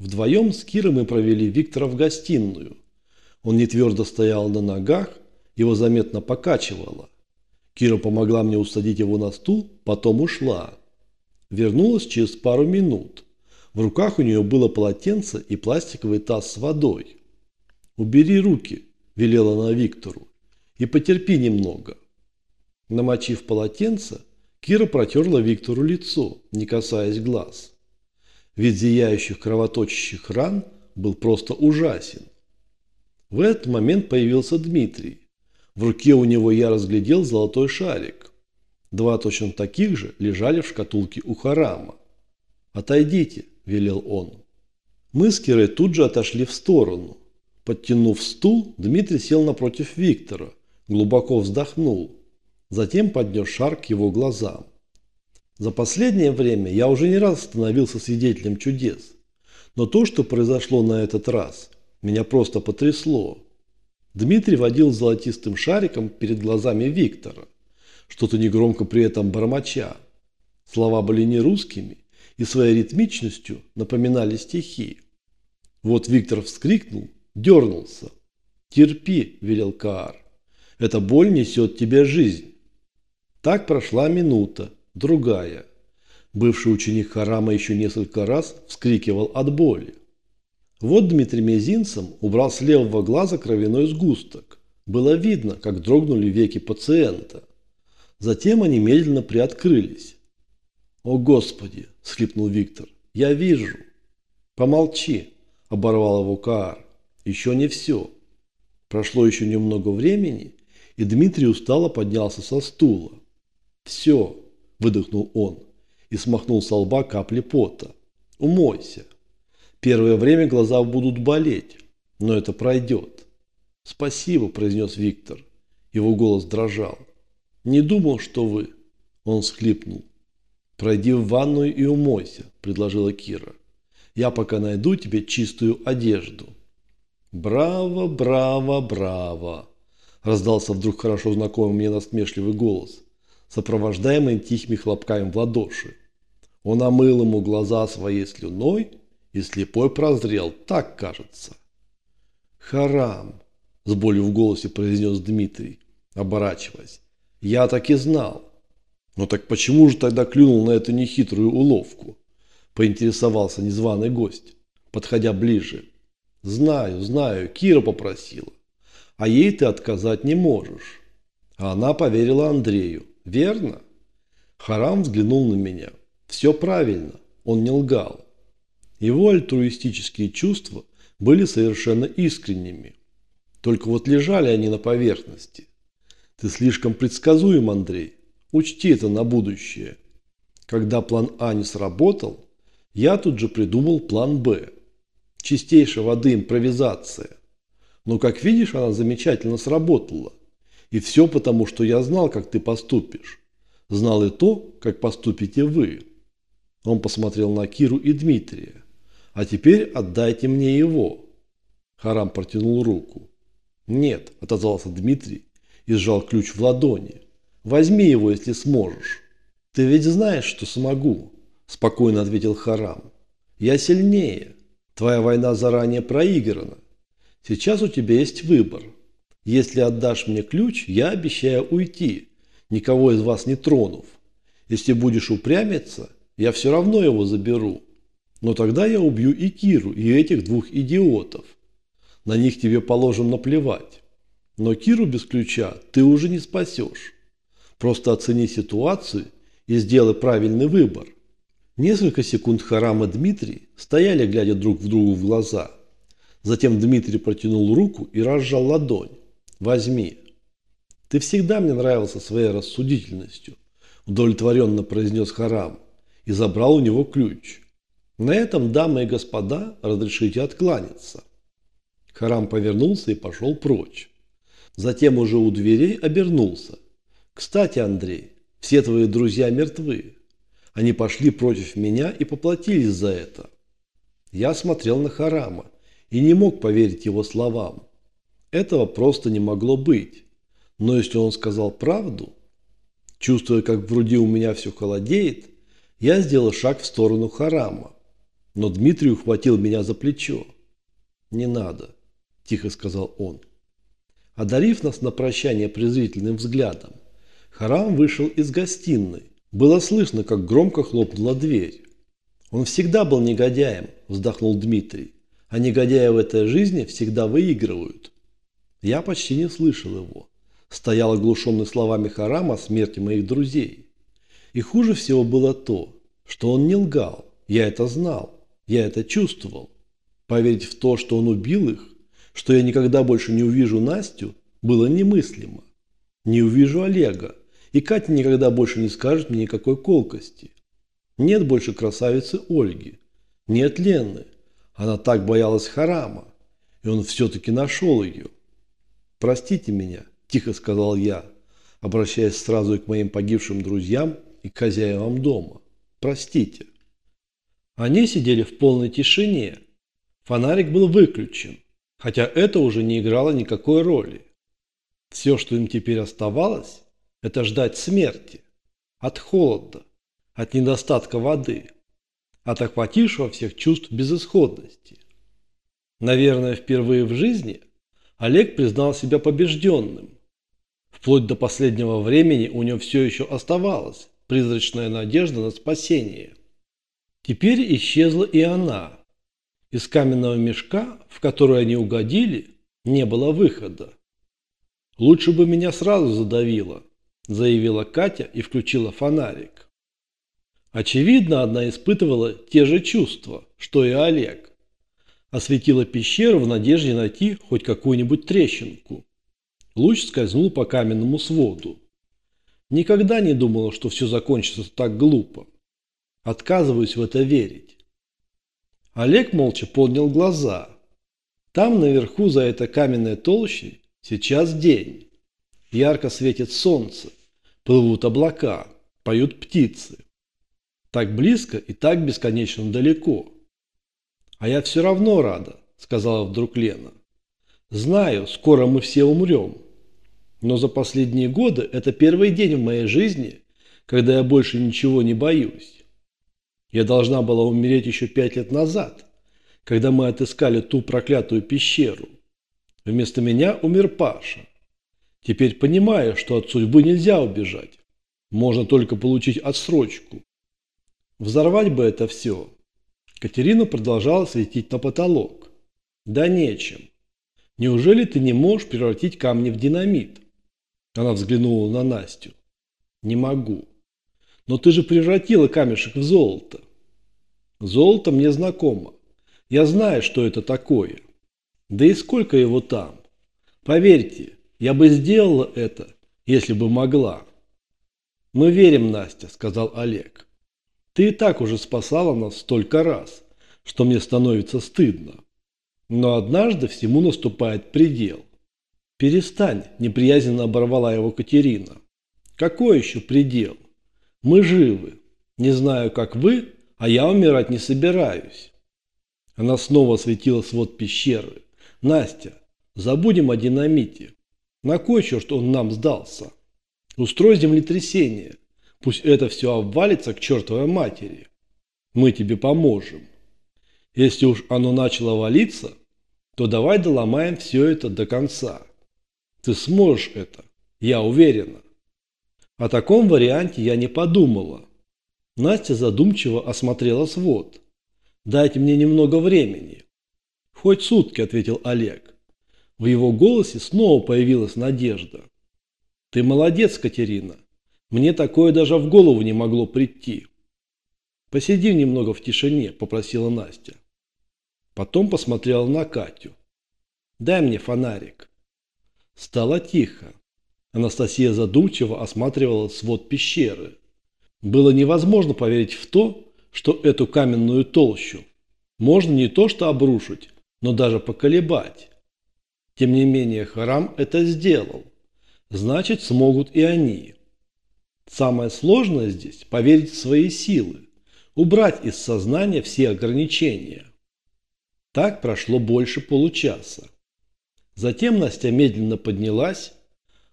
Вдвоем с Кирой мы провели Виктора в гостиную. Он не твердо стоял на ногах, его заметно покачивало. Кира помогла мне усадить его на стул, потом ушла. Вернулась через пару минут. В руках у нее было полотенце и пластиковый таз с водой. «Убери руки», – велела она Виктору, – «и потерпи немного». Намочив полотенце, Кира протерла Виктору лицо, не касаясь глаз. Вид зияющих кровоточащих ран был просто ужасен. В этот момент появился Дмитрий. В руке у него я разглядел золотой шарик. Два точно таких же лежали в шкатулке у Харама. «Отойдите», – велел он. Мы с Кирой тут же отошли в сторону. Подтянув стул, Дмитрий сел напротив Виктора, глубоко вздохнул. Затем поднес шар к его глазам. За последнее время я уже не раз становился свидетелем чудес. Но то, что произошло на этот раз, меня просто потрясло. Дмитрий водил золотистым шариком перед глазами Виктора, что-то негромко при этом бормоча. Слова были не русскими и своей ритмичностью напоминали стихи. Вот Виктор вскрикнул, дернулся. «Терпи», – велел Каар. «Эта боль несет тебе жизнь». Так прошла минута, другая. Бывший ученик Харама еще несколько раз вскрикивал от боли. Вот Дмитрий Мезинцем убрал с левого глаза кровяной сгусток. Было видно, как дрогнули веки пациента. Затем они медленно приоткрылись. «О, Господи!» – схлипнул Виктор. «Я вижу!» «Помолчи!» – оборвал его Каар. «Еще не все!» Прошло еще немного времени, и Дмитрий устало поднялся со стула. «Все!» – выдохнул он и смахнул со лба капли пота. «Умойся!» Первое время глаза будут болеть, но это пройдет. Спасибо, произнес Виктор. Его голос дрожал. Не думал, что вы. Он схлипнул. Пройди в ванную и умойся, предложила Кира. Я пока найду тебе чистую одежду. Браво, браво, браво, раздался вдруг хорошо знакомый мне насмешливый голос, сопровождаемый тихими хлопками в ладоши. Он омыл ему глаза своей слюной и слепой прозрел, так кажется. «Харам!» – с болью в голосе произнес Дмитрий, оборачиваясь. «Я так и знал». «Но так почему же тогда клюнул на эту нехитрую уловку?» – поинтересовался незваный гость, подходя ближе. «Знаю, знаю, Кира попросила. А ей ты отказать не можешь». А она поверила Андрею. «Верно?» Харам взглянул на меня. «Все правильно, он не лгал. Его альтруистические чувства были совершенно искренними. Только вот лежали они на поверхности. Ты слишком предсказуем, Андрей. Учти это на будущее. Когда план А не сработал, я тут же придумал план Б. Чистейшей воды импровизация. Но, как видишь, она замечательно сработала. И все потому, что я знал, как ты поступишь. Знал и то, как поступите вы. Он посмотрел на Киру и Дмитрия. А теперь отдайте мне его. Харам протянул руку. Нет, отозвался Дмитрий и сжал ключ в ладони. Возьми его, если сможешь. Ты ведь знаешь, что смогу, спокойно ответил Харам. Я сильнее. Твоя война заранее проиграна. Сейчас у тебя есть выбор. Если отдашь мне ключ, я обещаю уйти, никого из вас не тронув. Если будешь упрямиться, я все равно его заберу. Но тогда я убью и Киру, и этих двух идиотов. На них тебе положим наплевать. Но Киру без ключа ты уже не спасешь. Просто оцени ситуацию и сделай правильный выбор. Несколько секунд Харам и Дмитрий стояли, глядя друг в другу в глаза. Затем Дмитрий протянул руку и разжал ладонь. «Возьми». «Ты всегда мне нравился своей рассудительностью», удовлетворенно произнес Харам и забрал у него ключ. На этом, дамы и господа, разрешите откланяться. Харам повернулся и пошел прочь. Затем уже у дверей обернулся. Кстати, Андрей, все твои друзья мертвы. Они пошли против меня и поплатились за это. Я смотрел на Харама и не мог поверить его словам. Этого просто не могло быть. Но если он сказал правду, чувствуя, как в груди у меня все холодеет, я сделал шаг в сторону Харама. но Дмитрий ухватил меня за плечо. «Не надо», – тихо сказал он. Одарив нас на прощание презрительным взглядом, Харам вышел из гостиной. Было слышно, как громко хлопнула дверь. «Он всегда был негодяем», – вздохнул Дмитрий. «А негодяи в этой жизни всегда выигрывают». Я почти не слышал его. Стоял оглушенный словами Харама о смерти моих друзей. И хуже всего было то, что он не лгал. Я это знал. Я это чувствовал. Поверить в то, что он убил их, что я никогда больше не увижу Настю, было немыслимо. Не увижу Олега, и Катя никогда больше не скажет мне никакой колкости. Нет больше красавицы Ольги. Нет Лены. Она так боялась Харама, и он все-таки нашел ее. «Простите меня», – тихо сказал я, обращаясь сразу и к моим погибшим друзьям, и к хозяевам дома. «Простите». Они сидели в полной тишине. Фонарик был выключен, хотя это уже не играло никакой роли. Все, что им теперь оставалось, это ждать смерти. От холода, от недостатка воды, от охватившего всех чувств безысходности. Наверное, впервые в жизни Олег признал себя побежденным. Вплоть до последнего времени у него все еще оставалась призрачная надежда на спасение. Теперь исчезла и она. Из каменного мешка, в который они угодили, не было выхода. «Лучше бы меня сразу задавило», – заявила Катя и включила фонарик. Очевидно, она испытывала те же чувства, что и Олег. Осветила пещеру в надежде найти хоть какую-нибудь трещинку. Луч скользнул по каменному своду. Никогда не думала, что все закончится так глупо. Отказываюсь в это верить. Олег молча поднял глаза. Там наверху за этой каменной толщей сейчас день. Ярко светит солнце, плывут облака, поют птицы. Так близко и так бесконечно далеко. А я все равно рада, сказала вдруг Лена. Знаю, скоро мы все умрем. Но за последние годы это первый день в моей жизни, когда я больше ничего не боюсь. Я должна была умереть еще пять lет назад, когда мы отыскали ту проклятую пещеру. Вместо меня умер Паша. Теперь понимаю, что от судьбы нельзя убежать. Можно только получить отсрочку. Взорвать бы это все. Катерина продолжала светить на потолок. Да нечем. Неужели ты не можешь превратить камни в динамит? Она взглянула на Настю. Не могу. Но ты же превратила камешек в золото. Золото мне знакомо. Я знаю, что это такое. Да и сколько его там. Поверьте, я бы сделала это, если бы могла. Мы верим, Настя, сказал Олег. Ты и так уже спасала нас столько раз, что мне становится стыдно. Но однажды всему наступает предел. «Перестань», – неприязненно оборвала его Катерина. «Какой еще предел? Мы живы. Не знаю, как вы, а я умирать не собираюсь». Она снова осветила свод пещеры. «Настя, забудем о динамите. На кой черт он нам сдался? Устрой землетрясение. Пусть это все обвалится к чертовой матери. Мы тебе поможем. Если уж оно начало валиться, то давай доломаем все это до конца». Ты сможешь это, я уверена. О таком варианте я не подумала. Настя задумчиво осмотрела свод. Дайте мне немного времени. Хоть сутки, ответил Олег. В его голосе снова появилась надежда. Ты молодец, Катерина. Мне такое даже в голову не могло прийти. Посиди немного в тишине, попросила Настя. Потом посмотрела на Катю. Дай мне фонарик. Стало тихо. Анастасия задумчиво осматривала свод пещеры. Было невозможно поверить в то, что эту каменную толщу можно не то что обрушить, но даже поколебать. Тем не менее, храм это сделал. Значит, смогут и они. Самое сложное здесь – поверить в свои силы, убрать из сознания все ограничения. Так прошло больше получаса. Затем Настя медленно поднялась,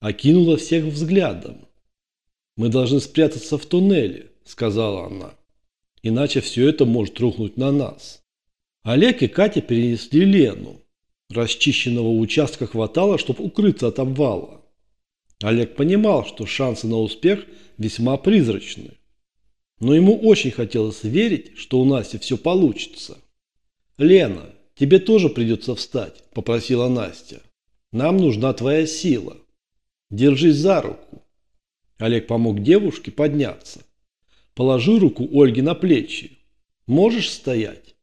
окинула всех взглядом. «Мы должны спрятаться в туннеле», – сказала она. Иначе все это может рухнуть на нас. Олег и Катя перенесли Лену. Расчищенного участка хватало, чтобы укрыться от обвала. Олег понимал, что шансы на успех весьма призрачны. Но ему очень хотелось верить, что у Насти все получится. «Лена, тебе тоже придется встать», – попросила Настя. «Нам нужна твоя сила. Держись за руку». Олег помог девушке подняться. «Положи руку Ольге на плечи. Можешь стоять?»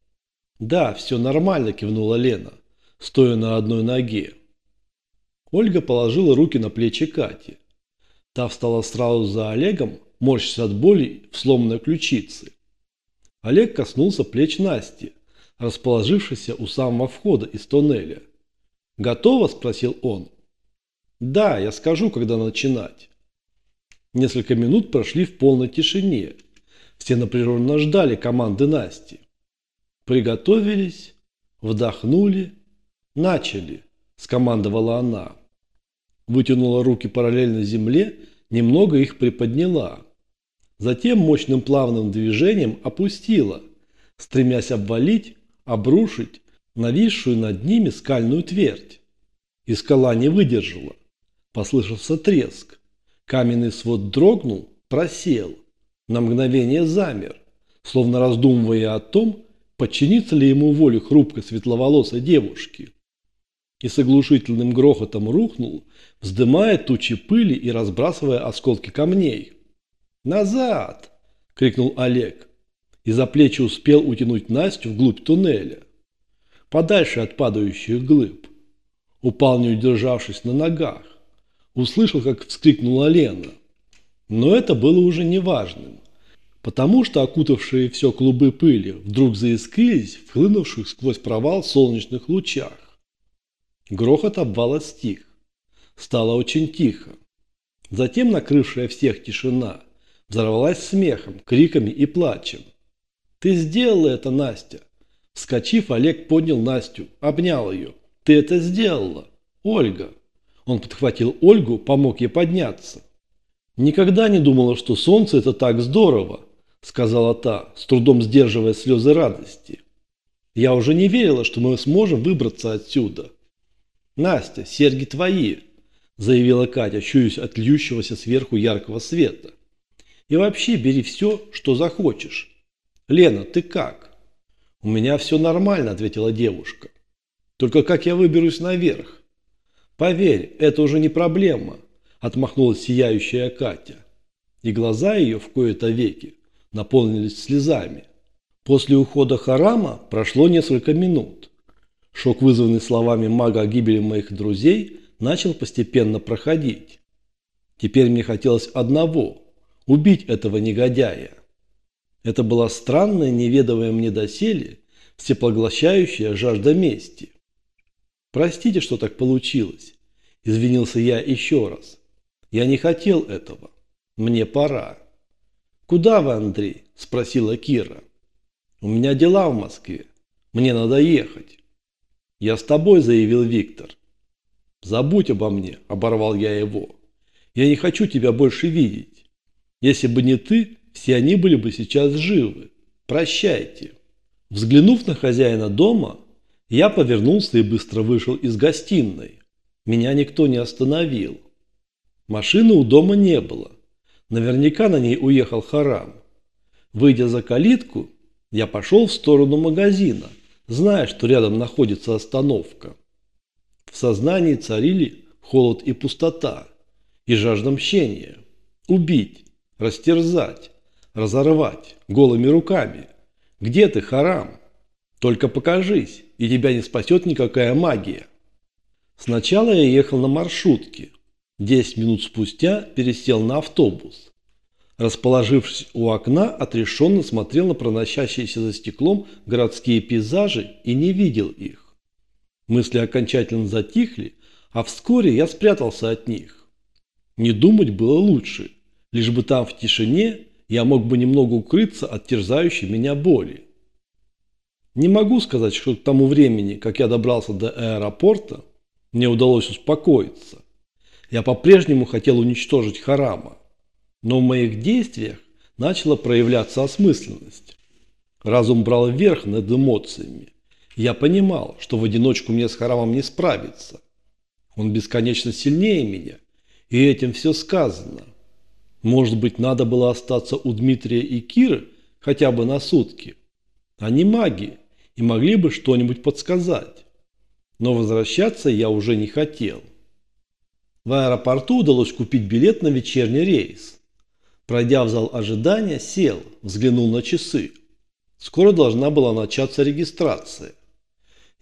«Да, все нормально», – кивнула Лена, стоя на одной ноге. Ольга положила руки на плечи Кати. Та встала сразу за Олегом, морщась от боли в сломанной ключице. Олег коснулся плеч Насти, расположившейся у самого входа из тоннеля. «Готово?» – спросил он. «Да, я скажу, когда начинать». Несколько минут прошли в полной тишине. Все напряженно ждали команды Насти. Приготовились, вдохнули, начали, скомандовала она. Вытянула руки параллельно земле, немного их приподняла. Затем мощным плавным движением опустила, стремясь обвалить, обрушить нависшую над ними скальную твердь. И скала не выдержала. Послышался треск. Каменный свод дрогнул, просел. На мгновение замер, словно раздумывая о том, подчинится ли ему воле хрупкой светловолосой девушки. И с оглушительным грохотом рухнул, вздымая тучи пыли и разбрасывая осколки камней. «Назад!» – крикнул Олег. И за плечи успел утянуть Настю вглубь туннеля. Подальше от падающих глыб. Упал, не удержавшись на ногах. Услышал, как вскрикнула Лена. Но это было уже неважным потому что окутавшие все клубы пыли вдруг заискрились в хлынувших сквозь провал солнечных лучах. Грохот обвала стих. Стало очень тихо. Затем накрывшая всех тишина взорвалась смехом, криками и плачем. «Ты сделала это, Настя!» Вскочив, Олег поднял Настю, обнял ее. «Ты это сделала! Ольга!» Он подхватил Ольгу, помог ей подняться. Никогда не думала, что солнце – это так здорово сказала та, с трудом сдерживая слезы радости. Я уже не верила, что мы сможем выбраться отсюда. Настя, серьги твои, заявила Катя, чуясь от льющегося сверху яркого света. И вообще бери все, что захочешь. Лена, ты как? У меня все нормально, ответила девушка. Только как я выберусь наверх? Поверь, это уже не проблема, отмахнулась сияющая Катя. И глаза ее в кои-то веки наполнились слезами. После ухода Харама прошло несколько минут. Шок, вызванный словами мага о гибели моих друзей, начал постепенно проходить. Теперь мне хотелось одного – убить этого негодяя. Это была странная, неведомая мне доселе, всепоглощающая жажда мести. Простите, что так получилось. Извинился я еще раз. Я не хотел этого. Мне пора. «Куда вы, Андрей?» – спросила Кира. «У меня дела в Москве. Мне надо ехать». «Я с тобой», – заявил Виктор. «Забудь обо мне», – оборвал я его. «Я не хочу тебя больше видеть. Если бы не ты, все они были бы сейчас живы. Прощайте». Взглянув на хозяина дома, я повернулся и быстро вышел из гостиной. Меня никто не остановил. Машины у дома не было. Наверняка на ней уехал Харам. Выйдя за калитку, я пошел в сторону магазина, зная, что рядом находится остановка. В сознании царили холод и пустота, и жажда мщения. Убить, растерзать, разорвать голыми руками. Где ты, Харам? Только покажись, и тебя не спасет никакая магия. Сначала я ехал на маршрутке, Десять минут спустя пересел на автобус. Расположившись у окна, отрешенно смотрел на проносящиеся за стеклом городские пейзажи и не видел их. Мысли окончательно затихли, а вскоре я спрятался от них. Не думать было лучше, лишь бы там в тишине я мог бы немного укрыться от терзающей меня боли. Не могу сказать, что к тому времени, как я добрался до аэропорта, мне удалось успокоиться. Я по-прежнему хотел уничтожить Харама, но в моих действиях начала проявляться осмысленность. Разум брал верх над эмоциями. Я понимал, что в одиночку мне с Харамом не справиться. Он бесконечно сильнее меня, и этим все сказано. Может быть, надо было остаться у Дмитрия и Киры хотя бы на сутки. Они маги и могли бы что-нибудь подсказать. Но возвращаться я уже не хотел. В аэропорту удалось купить билет на вечерний рейс. Пройдя в зал ожидания, сел, взглянул на часы. Скоро должна была начаться регистрация.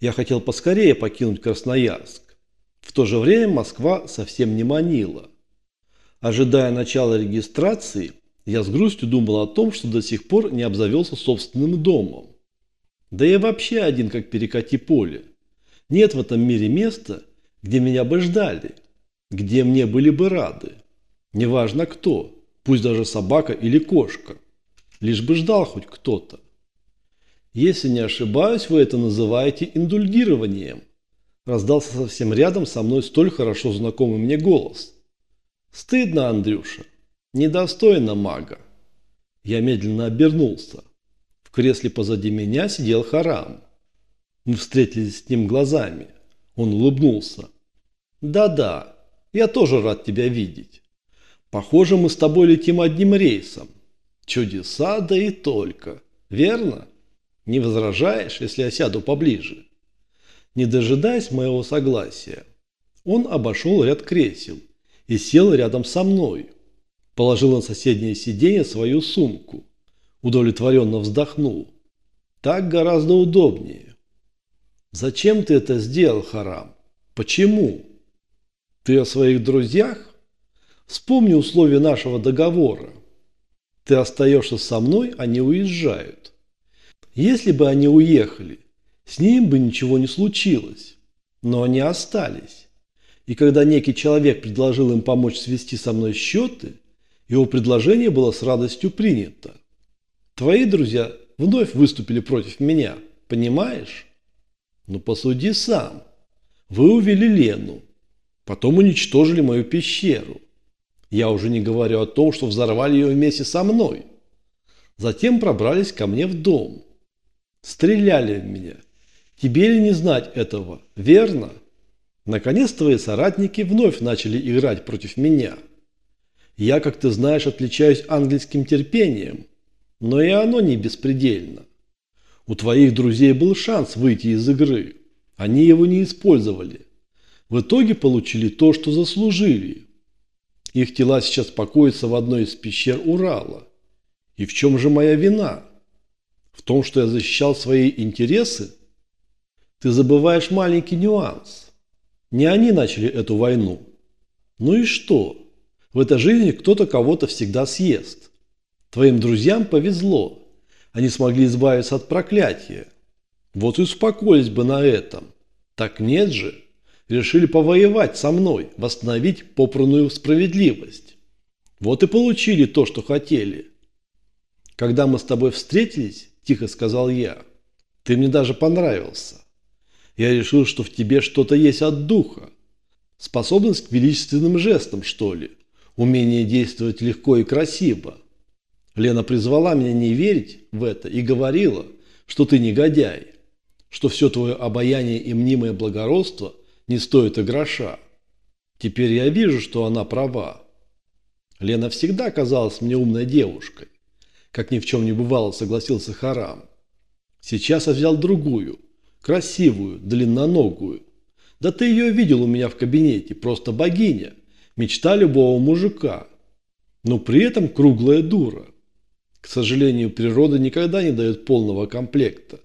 Я хотел поскорее покинуть Красноярск. В то же время Москва совсем не манила. Ожидая начала регистрации, я с грустью думал о том, что до сих пор не обзавелся собственным домом. Да я вообще один, как перекати поле. Нет в этом мире места, где меня бы ждали, где мне были бы рады. Неважно кто, пусть даже собака или кошка. Лишь бы ждал хоть кто-то. Если не ошибаюсь, вы это называете индульгированием. Раздался совсем рядом со мной столь хорошо знакомый мне голос. Стыдно, Андрюша. Недостойно мага. Я медленно обернулся. В кресле позади меня сидел Харам. Мы встретились с ним глазами. Он улыбнулся. «Да-да, я тоже рад тебя видеть. Похоже, мы с тобой летим одним рейсом. Чудеса, да и только. Верно? Не возражаешь, если я сяду поближе?» Не дожидаясь моего согласия, он обошел ряд кресел и сел рядом со мной. Положил на соседнее сиденье свою сумку. Удовлетворенно вздохнул. Так гораздо удобнее. Зачем ты это сделал, Харам? Почему? Ты о своих друзьях? Вспомни условия нашего договора. Ты остаешься со мной, они уезжают. Если бы они уехали, с ним бы ничего не случилось. Но они остались. И когда некий человек предложил им помочь свести со мной счеты, его предложение было с радостью принято. Твои друзья вновь выступили против меня, понимаешь? Ну посуди сам. Вы увели Лену, потом уничтожили мою пещеру. Я уже не говорю о том, что взорвали ее вместе со мной. Затем пробрались ко мне в дом. Стреляли в меня. Тебе ли не знать этого, верно? Наконец твои соратники вновь начали играть против меня. Я, как ты знаешь, отличаюсь ангельским терпением, но и оно не беспредельно. У твоих друзей был шанс выйти из игры. Они его не использовали. В итоге получили то, что заслужили. Их тела сейчас покоятся в одной из пещер Урала. И в чем же моя вина? В том, что я защищал свои интересы? Ты забываешь маленький нюанс. Не они начали эту войну. Ну и что? В этой жизни кто-то кого-то всегда съест. Твоим друзьям повезло. Они смогли избавиться от проклятия. Вот и успокоились бы на этом. Так нет же. Решили повоевать со мной, восстановить попранную справедливость. Вот и получили то, что хотели. Когда мы с тобой встретились, тихо сказал я, ты мне даже понравился. Я решил, что в тебе что-то есть от духа. Способность к величественным жестам, что ли. Умение действовать легко и красиво. Лена призвала меня не верить в это и говорила, что ты негодяй, что все твое обаяние и мнимое благородство не стоит и гроша. Теперь я вижу, что она права. Лена всегда казалась мне умной девушкой. Как ни в чем не бывало, согласился Харам. Сейчас я взял другую, красивую, длинноногую. Да ты ее видел у меня в кабинете, просто богиня, мечта любого мужика. Но при этом круглая дура. К сожалению, природа никогда не дает полного комплекта.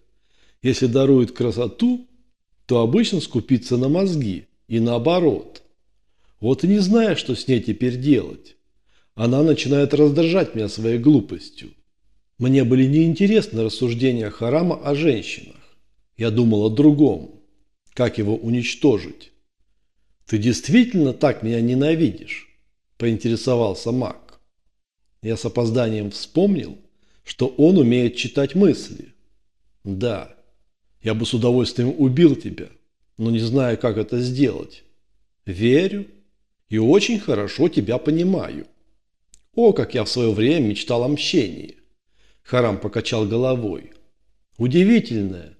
Если дарует красоту, то обычно скупится на мозги и наоборот. Вот и не знаю, что с ней теперь делать. Она начинает раздражать меня своей глупостью. Мне были неинтересны рассуждения Харама о женщинах. Я думал о другом. Как его уничтожить? Ты действительно так меня ненавидишь? Поинтересовался маг. Я с опозданием вспомнил, что он умеет читать мысли. Да, я бы с удовольствием убил тебя, но не знаю, как это сделать. Верю и очень хорошо тебя понимаю. О, как я в свое время мечтал о мщении. Харам покачал головой. Удивительное,